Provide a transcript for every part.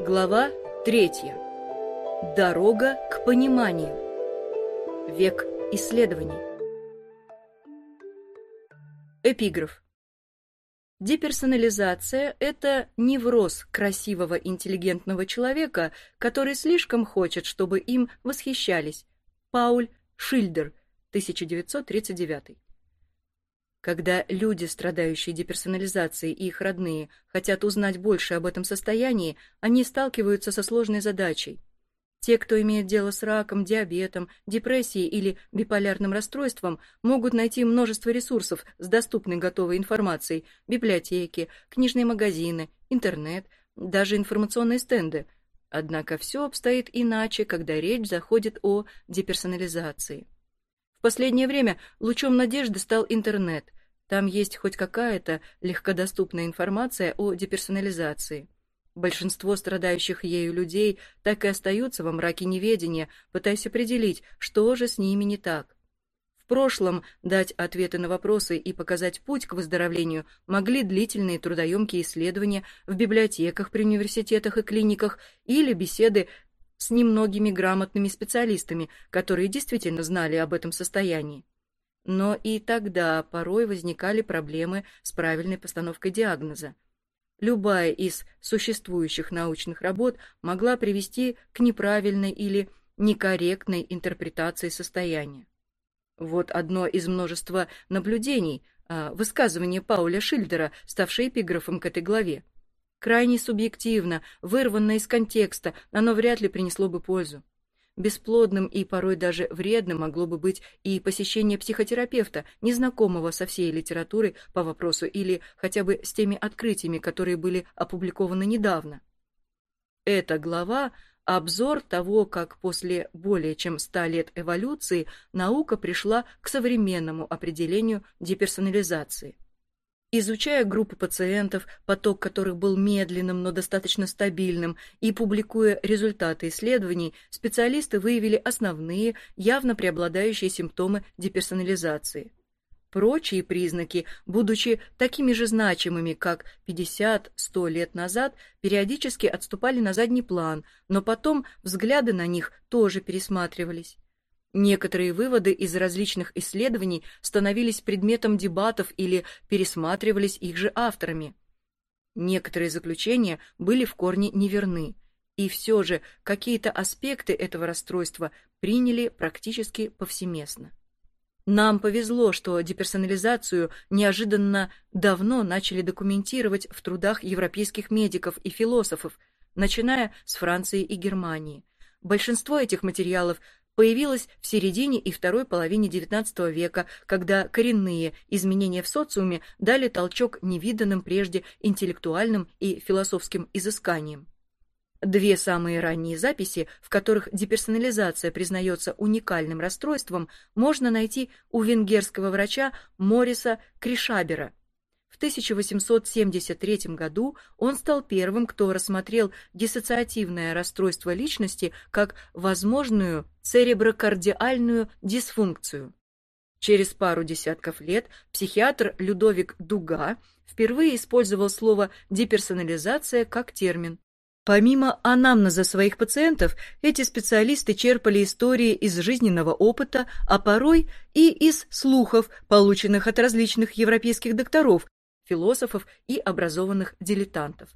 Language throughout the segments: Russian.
Глава третья. Дорога к пониманию. Век исследований. Эпиграф. Деперсонализация – это невроз красивого интеллигентного человека, который слишком хочет, чтобы им восхищались. Пауль Шильдер, 1939. Когда люди, страдающие деперсонализацией и их родные, хотят узнать больше об этом состоянии, они сталкиваются со сложной задачей. Те, кто имеет дело с раком, диабетом, депрессией или биполярным расстройством, могут найти множество ресурсов с доступной готовой информацией, библиотеки, книжные магазины, интернет, даже информационные стенды. Однако все обстоит иначе, когда речь заходит о деперсонализации. В последнее время лучом надежды стал интернет. Там есть хоть какая-то легкодоступная информация о деперсонализации. Большинство страдающих ею людей так и остаются во мраке неведения, пытаясь определить, что же с ними не так. В прошлом дать ответы на вопросы и показать путь к выздоровлению могли длительные трудоемкие исследования в библиотеках при университетах и клиниках или беседы с немногими грамотными специалистами, которые действительно знали об этом состоянии. Но и тогда порой возникали проблемы с правильной постановкой диагноза. Любая из существующих научных работ могла привести к неправильной или некорректной интерпретации состояния. Вот одно из множества наблюдений, а, высказывание Пауля Шильдера, ставшее эпиграфом к этой главе. Крайне субъективно, вырванное из контекста, оно вряд ли принесло бы пользу. Бесплодным и порой даже вредным могло бы быть и посещение психотерапевта, незнакомого со всей литературой по вопросу или хотя бы с теми открытиями, которые были опубликованы недавно. Эта глава – обзор того, как после более чем ста лет эволюции наука пришла к современному определению деперсонализации – Изучая группы пациентов, поток которых был медленным, но достаточно стабильным, и публикуя результаты исследований, специалисты выявили основные, явно преобладающие симптомы деперсонализации. Прочие признаки, будучи такими же значимыми, как 50-100 лет назад, периодически отступали на задний план, но потом взгляды на них тоже пересматривались. Некоторые выводы из различных исследований становились предметом дебатов или пересматривались их же авторами. Некоторые заключения были в корне неверны, и все же какие-то аспекты этого расстройства приняли практически повсеместно. Нам повезло, что деперсонализацию неожиданно давно начали документировать в трудах европейских медиков и философов, начиная с Франции и Германии. Большинство этих материалов появилась в середине и второй половине XIX века, когда коренные изменения в социуме дали толчок невиданным прежде интеллектуальным и философским изысканиям. Две самые ранние записи, в которых деперсонализация признается уникальным расстройством, можно найти у венгерского врача Мориса Кришабера – в 1873 году он стал первым, кто рассмотрел диссоциативное расстройство личности как возможную цереброкардиальную дисфункцию. Через пару десятков лет психиатр Людовик Дуга впервые использовал слово «деперсонализация» как термин. Помимо анамнеза своих пациентов, эти специалисты черпали истории из жизненного опыта, а порой и из слухов, полученных от различных европейских докторов, философов и образованных дилетантов.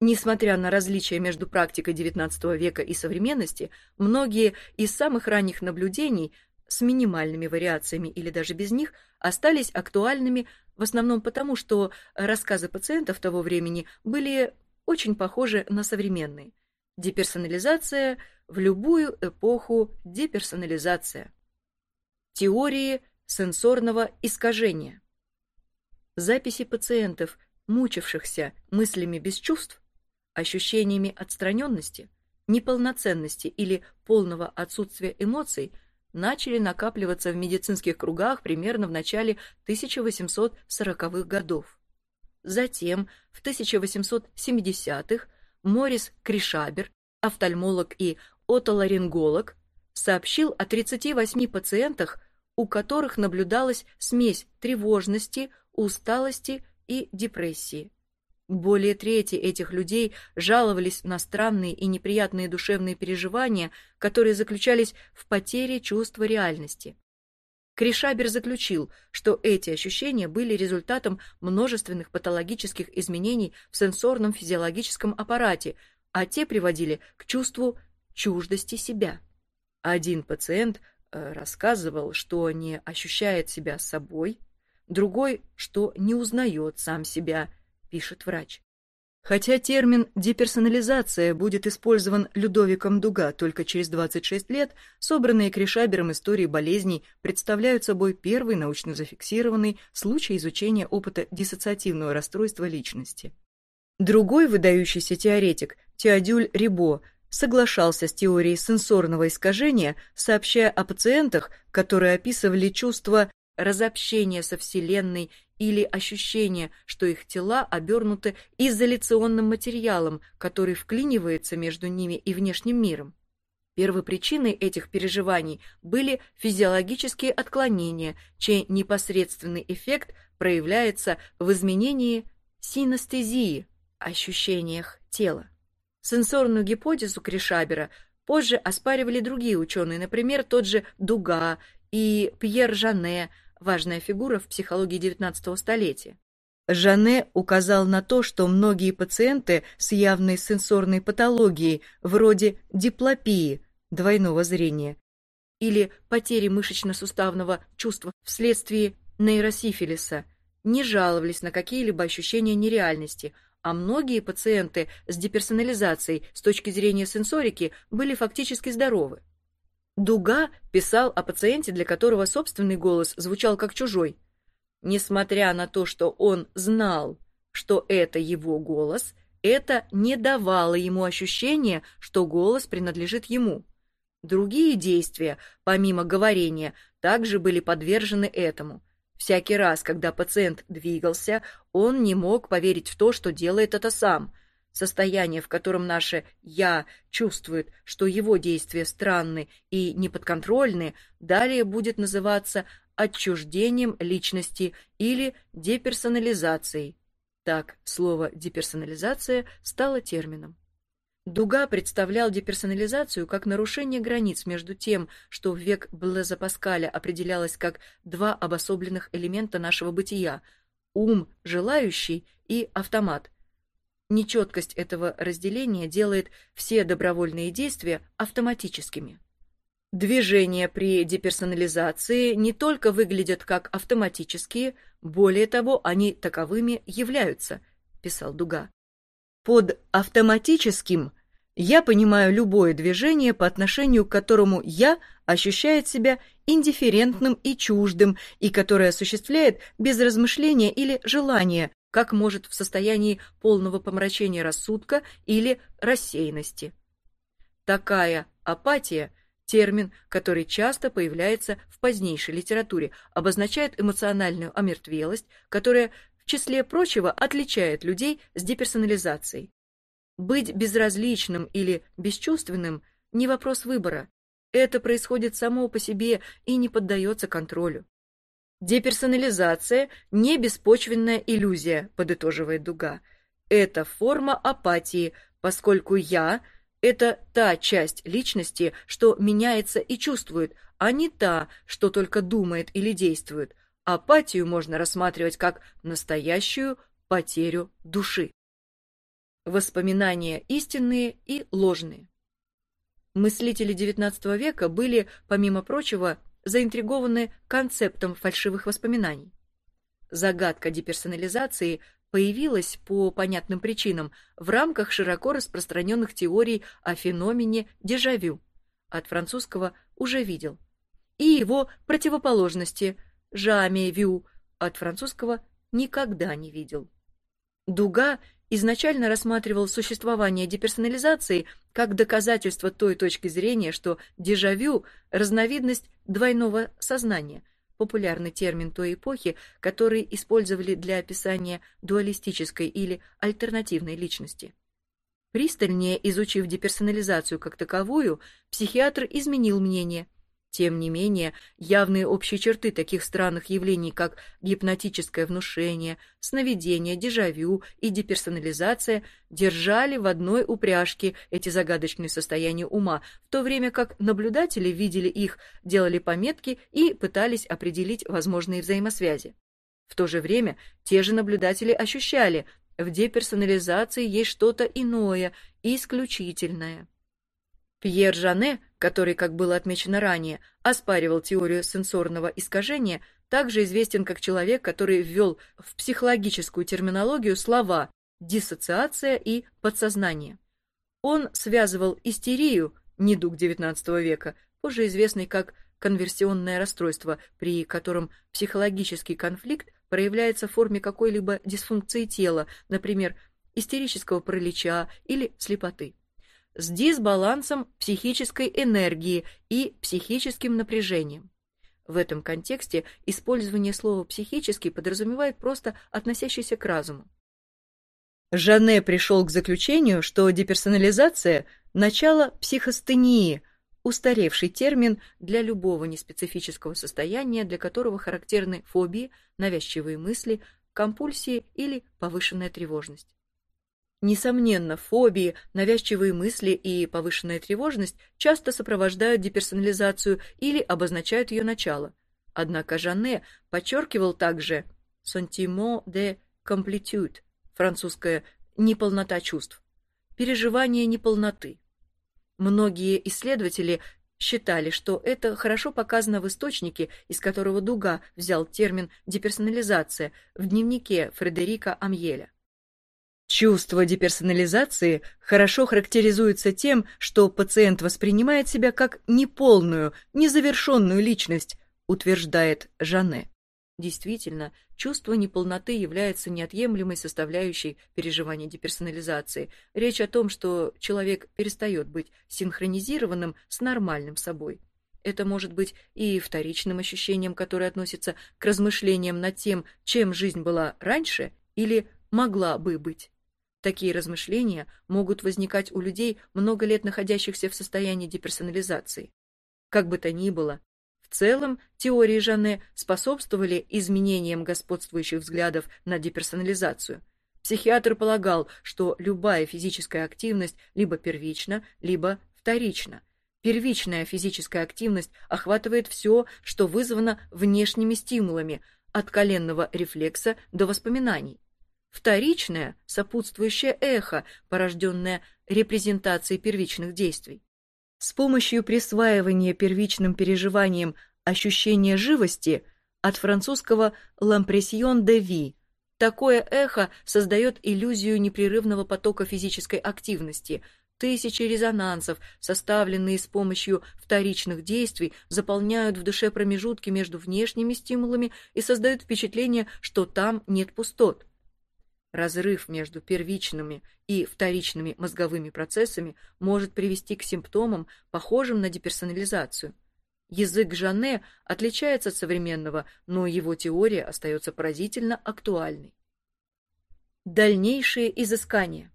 Несмотря на различия между практикой XIX века и современности, многие из самых ранних наблюдений с минимальными вариациями или даже без них остались актуальными в основном потому, что рассказы пациентов того времени были очень похожи на современные. Деперсонализация в любую эпоху деперсонализация. Теории сенсорного искажения. Записи пациентов, мучившихся мыслями без чувств, ощущениями отстраненности, неполноценности или полного отсутствия эмоций начали накапливаться в медицинских кругах примерно в начале 1840-х годов. Затем, в 1870-х, Морис Кришабер, офтальмолог и отоларинголог, сообщил о 38 пациентах, у которых наблюдалась смесь тревожности, усталости и депрессии. Более трети этих людей жаловались на странные и неприятные душевные переживания, которые заключались в потере чувства реальности. Кришабер заключил, что эти ощущения были результатом множественных патологических изменений в сенсорном физиологическом аппарате, а те приводили к чувству чуждости себя. Один пациент э, рассказывал, что не ощущает себя собой, другой, что не узнает сам себя, пишет врач. Хотя термин «деперсонализация» будет использован Людовиком Дуга только через 26 лет, собранные Кришабером истории болезней представляют собой первый научно зафиксированный случай изучения опыта диссоциативного расстройства личности. Другой выдающийся теоретик, Теодюль Рибо, соглашался с теорией сенсорного искажения, сообщая о пациентах, которые описывали чувство разобщения со Вселенной или ощущение, что их тела обернуты изоляционным материалом, который вклинивается между ними и внешним миром. Первопричиной этих переживаний были физиологические отклонения, чей непосредственный эффект проявляется в изменении синестезии, ощущениях тела. Сенсорную гипотезу Кришабера позже оспаривали другие ученые, например, тот же Дуга и Пьер Жане, важная фигура в психологии XIX столетия. Жане указал на то, что многие пациенты с явной сенсорной патологией, вроде диплопии, двойного зрения, или потери мышечно-суставного чувства вследствие нейросифилиса, не жаловались на какие-либо ощущения нереальности, а многие пациенты с деперсонализацией с точки зрения сенсорики были фактически здоровы. Дуга писал о пациенте, для которого собственный голос звучал как чужой. Несмотря на то, что он знал, что это его голос, это не давало ему ощущения, что голос принадлежит ему. Другие действия, помимо говорения, также были подвержены этому. Всякий раз, когда пациент двигался, он не мог поверить в то, что делает это сам – Состояние, в котором наше «я» чувствует, что его действия странны и неподконтрольны, далее будет называться отчуждением личности или деперсонализацией. Так, слово «деперсонализация» стало термином. Дуга представлял деперсонализацию как нарушение границ между тем, что в век Блеза Паскаля определялось как два обособленных элемента нашего бытия – ум, желающий, и автомат – Нечеткость этого разделения делает все добровольные действия автоматическими. Движения при деперсонализации не только выглядят как автоматические, более того, они таковыми являются, писал Дуга. Под автоматическим я понимаю любое движение, по отношению к которому «я» ощущает себя индифферентным и чуждым, и которое осуществляет без размышления или желания, как может в состоянии полного помрачения рассудка или рассеянности. Такая апатия – термин, который часто появляется в позднейшей литературе, обозначает эмоциональную омертвелость, которая, в числе прочего, отличает людей с деперсонализацией. Быть безразличным или бесчувственным – не вопрос выбора. Это происходит само по себе и не поддается контролю. Деперсонализация – не беспочвенная иллюзия, подытоживает Дуга. Это форма апатии, поскольку «я» – это та часть личности, что меняется и чувствует, а не та, что только думает или действует. Апатию можно рассматривать как настоящую потерю души. Воспоминания истинные и ложные. Мыслители XIX века были, помимо прочего, заинтригованы концептом фальшивых воспоминаний. Загадка деперсонализации появилась по понятным причинам в рамках широко распространенных теорий о феномене дежавю, от французского «уже видел», и его противоположности «jamais от французского «никогда не видел». Дуга изначально рассматривал существование деперсонализации как доказательство той точки зрения, что дежавю – разновидность двойного сознания, популярный термин той эпохи, который использовали для описания дуалистической или альтернативной личности. Пристальнее изучив деперсонализацию как таковую, психиатр изменил мнение. Тем не менее, явные общие черты таких странных явлений, как гипнотическое внушение, сновидение, дежавю и деперсонализация, держали в одной упряжке эти загадочные состояния ума, в то время как наблюдатели видели их, делали пометки и пытались определить возможные взаимосвязи. В то же время те же наблюдатели ощущали, в деперсонализации есть что-то иное, исключительное. Пьер Жане, который, как было отмечено ранее, оспаривал теорию сенсорного искажения, также известен как человек, который ввел в психологическую терминологию слова «диссоциация» и «подсознание». Он связывал истерию, недуг XIX века, позже известный как конверсионное расстройство, при котором психологический конфликт проявляется в форме какой-либо дисфункции тела, например, истерического паралича или слепоты с дисбалансом психической энергии и психическим напряжением. В этом контексте использование слова «психический» подразумевает просто относящийся к разуму. Жанне пришел к заключению, что деперсонализация – начало психостении, устаревший термин для любого неспецифического состояния, для которого характерны фобии, навязчивые мысли, компульсии или повышенная тревожность. Несомненно, фобии, навязчивые мысли и повышенная тревожность часто сопровождают деперсонализацию или обозначают ее начало. Однако Жанне подчеркивал также «sentiment de complétude» французское «неполнота чувств», переживание неполноты. Многие исследователи считали, что это хорошо показано в источнике, из которого Дуга взял термин «деперсонализация» в дневнике Фредерика Амьеля. Чувство деперсонализации хорошо характеризуется тем, что пациент воспринимает себя как неполную, незавершенную личность, утверждает Жанне. Действительно, чувство неполноты является неотъемлемой составляющей переживания деперсонализации. Речь о том, что человек перестает быть синхронизированным с нормальным собой. Это может быть и вторичным ощущением, которое относится к размышлениям над тем, чем жизнь была раньше или могла бы быть. Такие размышления могут возникать у людей, много лет находящихся в состоянии деперсонализации. Как бы то ни было, в целом теории Жанне способствовали изменениям господствующих взглядов на деперсонализацию. Психиатр полагал, что любая физическая активность либо первична, либо вторична. Первичная физическая активность охватывает все, что вызвано внешними стимулами, от коленного рефлекса до воспоминаний. Вторичное, сопутствующее эхо, порожденное репрезентацией первичных действий. С помощью присваивания первичным переживаниям ощущения живости от французского «l'impression de vie» такое эхо создает иллюзию непрерывного потока физической активности. Тысячи резонансов, составленные с помощью вторичных действий, заполняют в душе промежутки между внешними стимулами и создают впечатление, что там нет пустот. Разрыв между первичными и вторичными мозговыми процессами может привести к симптомам, похожим на деперсонализацию. Язык Жанне отличается от современного, но его теория остается поразительно актуальной. Дальнейшие изыскания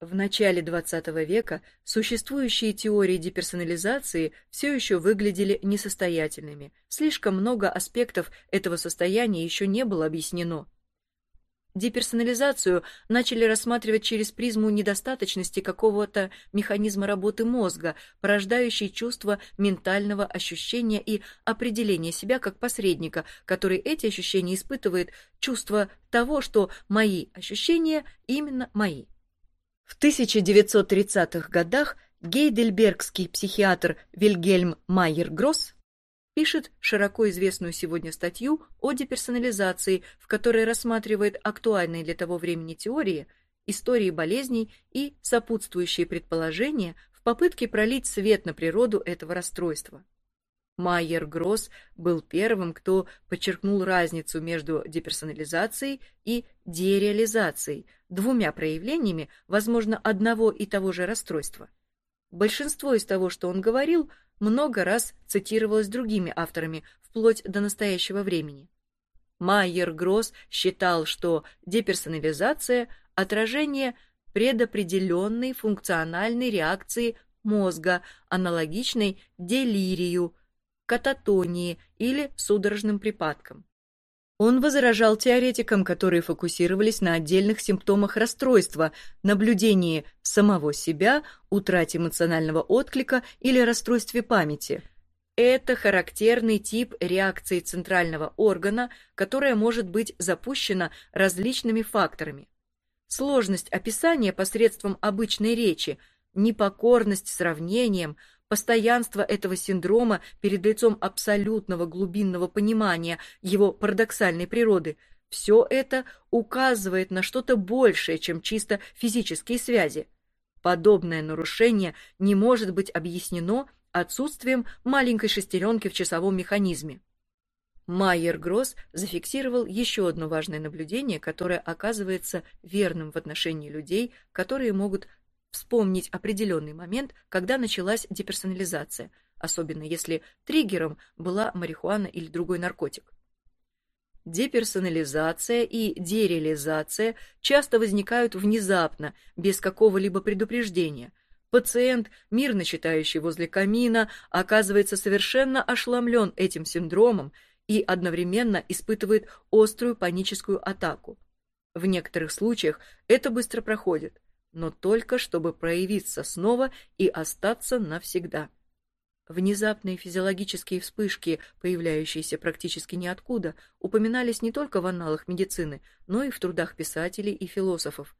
В начале XX века существующие теории деперсонализации все еще выглядели несостоятельными. Слишком много аспектов этого состояния еще не было объяснено. Деперсонализацию начали рассматривать через призму недостаточности какого-то механизма работы мозга, порождающей чувство ментального ощущения и определения себя как посредника, который эти ощущения испытывает, чувство того, что мои ощущения именно мои. В 1930-х годах гейдельбергский психиатр Вильгельм Майер-Гросс пишет широко известную сегодня статью о деперсонализации, в которой рассматривает актуальные для того времени теории, истории болезней и сопутствующие предположения в попытке пролить свет на природу этого расстройства. Майер Гросс был первым, кто подчеркнул разницу между деперсонализацией и дереализацией, двумя проявлениями, возможно, одного и того же расстройства. Большинство из того, что он говорил, много раз цитировалось другими авторами, вплоть до настоящего времени. Майер Гросс считал, что деперсонализация – отражение предопределенной функциональной реакции мозга, аналогичной делирию, кататонии или судорожным припадкам. Он возражал теоретикам, которые фокусировались на отдельных симптомах расстройства, наблюдении самого себя, утрате эмоционального отклика или расстройстве памяти. Это характерный тип реакции центрального органа, которая может быть запущена различными факторами. Сложность описания посредством обычной речи, непокорность сравнением, Постоянство этого синдрома перед лицом абсолютного глубинного понимания его парадоксальной природы – все это указывает на что-то большее, чем чисто физические связи. Подобное нарушение не может быть объяснено отсутствием маленькой шестеренки в часовом механизме. Майер Гросс зафиксировал еще одно важное наблюдение, которое оказывается верным в отношении людей, которые могут вспомнить определенный момент, когда началась деперсонализация, особенно если триггером была марихуана или другой наркотик. Деперсонализация и дереализация часто возникают внезапно, без какого-либо предупреждения. Пациент, мирно читающий возле камина, оказывается совершенно ошеломлен этим синдромом и одновременно испытывает острую паническую атаку. В некоторых случаях это быстро проходит но только чтобы проявиться снова и остаться навсегда. Внезапные физиологические вспышки, появляющиеся практически ниоткуда, упоминались не только в анналах медицины, но и в трудах писателей и философов.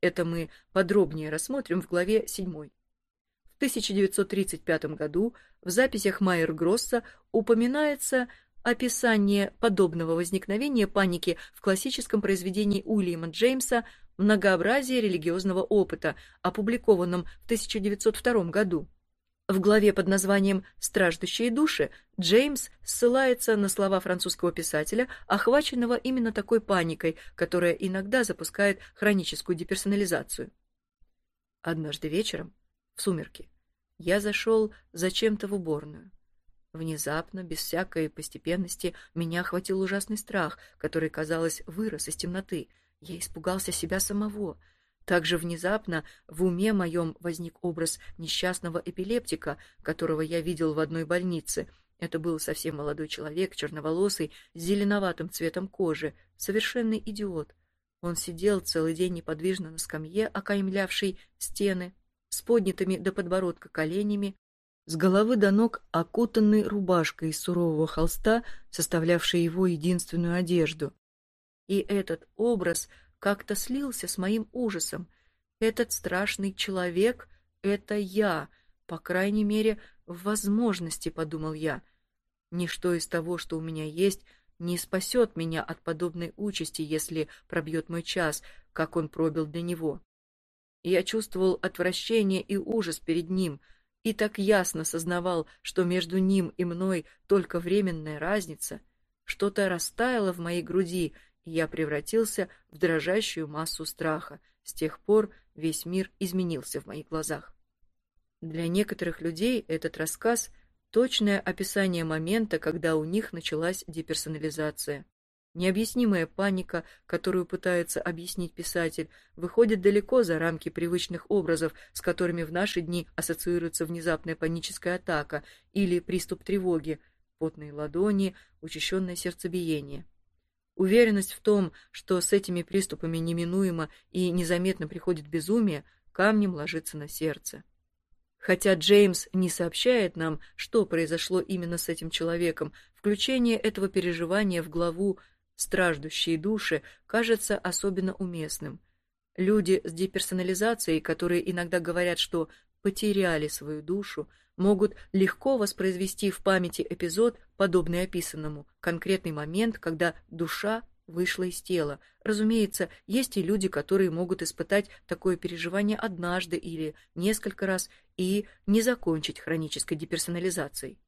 Это мы подробнее рассмотрим в главе 7. В 1935 году в записях Майер-Гросса упоминается описание подобного возникновения паники в классическом произведении Уильяма Джеймса «Многообразие религиозного опыта», опубликованном в 1902 году. В главе под названием «Страждущие души» Джеймс ссылается на слова французского писателя, охваченного именно такой паникой, которая иногда запускает хроническую деперсонализацию. Однажды вечером, в сумерки, я зашел зачем-то в уборную. Внезапно, без всякой постепенности, меня охватил ужасный страх, который, казалось, вырос из темноты — я испугался себя самого. Также внезапно в уме моем возник образ несчастного эпилептика, которого я видел в одной больнице. Это был совсем молодой человек, черноволосый, с зеленоватым цветом кожи, совершенный идиот. Он сидел целый день неподвижно на скамье, окаймлявшей стены, с поднятыми до подбородка коленями, с головы до ног окутанный рубашкой из сурового холста, составлявшей его единственную одежду. И этот образ как-то слился с моим ужасом. Этот страшный человек — это я, по крайней мере, в возможности, подумал я. Ничто из того, что у меня есть, не спасет меня от подобной участи, если пробьет мой час, как он пробил для него. Я чувствовал отвращение и ужас перед ним, и так ясно сознавал, что между ним и мной только временная разница. Что-то растаяло в моей груди, я превратился в дрожащую массу страха. С тех пор весь мир изменился в моих глазах. Для некоторых людей этот рассказ – точное описание момента, когда у них началась деперсонализация. Необъяснимая паника, которую пытается объяснить писатель, выходит далеко за рамки привычных образов, с которыми в наши дни ассоциируется внезапная паническая атака или приступ тревоги, потные ладони, учащенное сердцебиение. Уверенность в том, что с этими приступами неминуемо и незаметно приходит безумие, камнем ложится на сердце. Хотя Джеймс не сообщает нам, что произошло именно с этим человеком, включение этого переживания в главу «Страждущие души» кажется особенно уместным. Люди с деперсонализацией, которые иногда говорят, что потеряли свою душу, могут легко воспроизвести в памяти эпизод, подобный описанному, конкретный момент, когда душа вышла из тела. Разумеется, есть и люди, которые могут испытать такое переживание однажды или несколько раз и не закончить хронической деперсонализацией.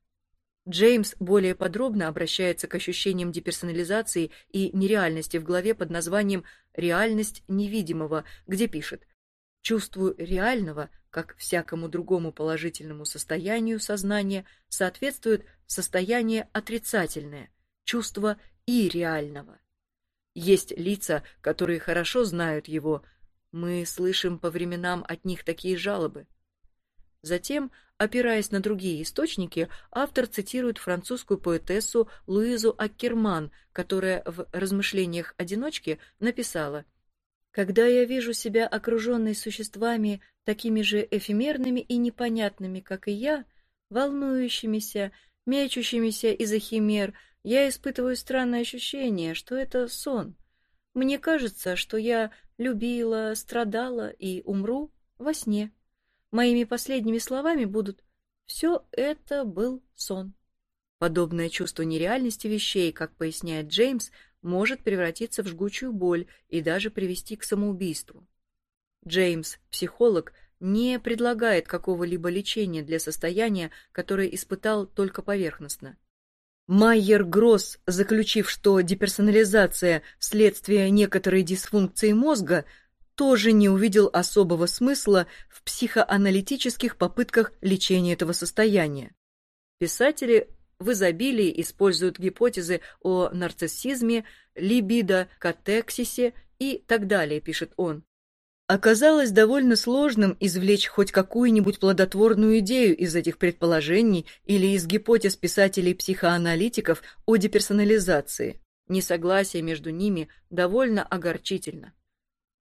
Джеймс более подробно обращается к ощущениям деперсонализации и нереальности в главе под названием «Реальность невидимого», где пишет «Чувствую реального, как всякому другому положительному состоянию сознания, соответствует состояние отрицательное, чувство ирреального. Есть лица, которые хорошо знают его, мы слышим по временам от них такие жалобы. Затем, опираясь на другие источники, автор цитирует французскую поэтессу Луизу Аккерман, которая в «Размышлениях одиночки» написала «Когда я вижу себя окруженной существами, такими же эфемерными и непонятными, как и я, волнующимися, мечущимися из-за химер, я испытываю странное ощущение, что это сон. Мне кажется, что я любила, страдала и умру во сне». Моими последними словами будут «все это был сон». Подобное чувство нереальности вещей, как поясняет Джеймс, может превратиться в жгучую боль и даже привести к самоубийству. Джеймс, психолог, не предлагает какого-либо лечения для состояния, которое испытал только поверхностно. Майер Гросс, заключив, что деперсонализация – следствие некоторой дисфункции мозга – тоже не увидел особого смысла в психоаналитических попытках лечения этого состояния. Писатели в изобилии используют гипотезы о нарциссизме, либидо, катексисе и так далее, пишет он. Оказалось довольно сложным извлечь хоть какую-нибудь плодотворную идею из этих предположений или из гипотез писателей-психоаналитиков о деперсонализации. Несогласие между ними довольно огорчительно.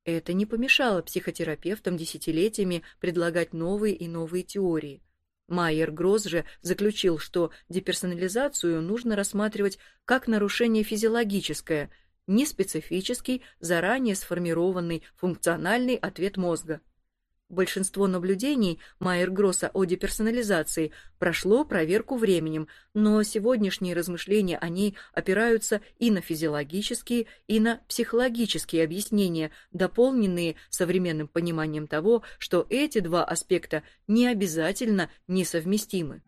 Это не помешало психотерапевтам десятилетиями предлагать новые и новые теории. Майер Гросс же заключил, что деперсонализацию нужно рассматривать как нарушение физиологическое, не специфический, заранее сформированный функциональный ответ мозга. Большинство наблюдений Майер-Гросса о деперсонализации прошло проверку временем, но сегодняшние размышления о ней опираются и на физиологические, и на психологические объяснения, дополненные современным пониманием того, что эти два аспекта не обязательно несовместимы.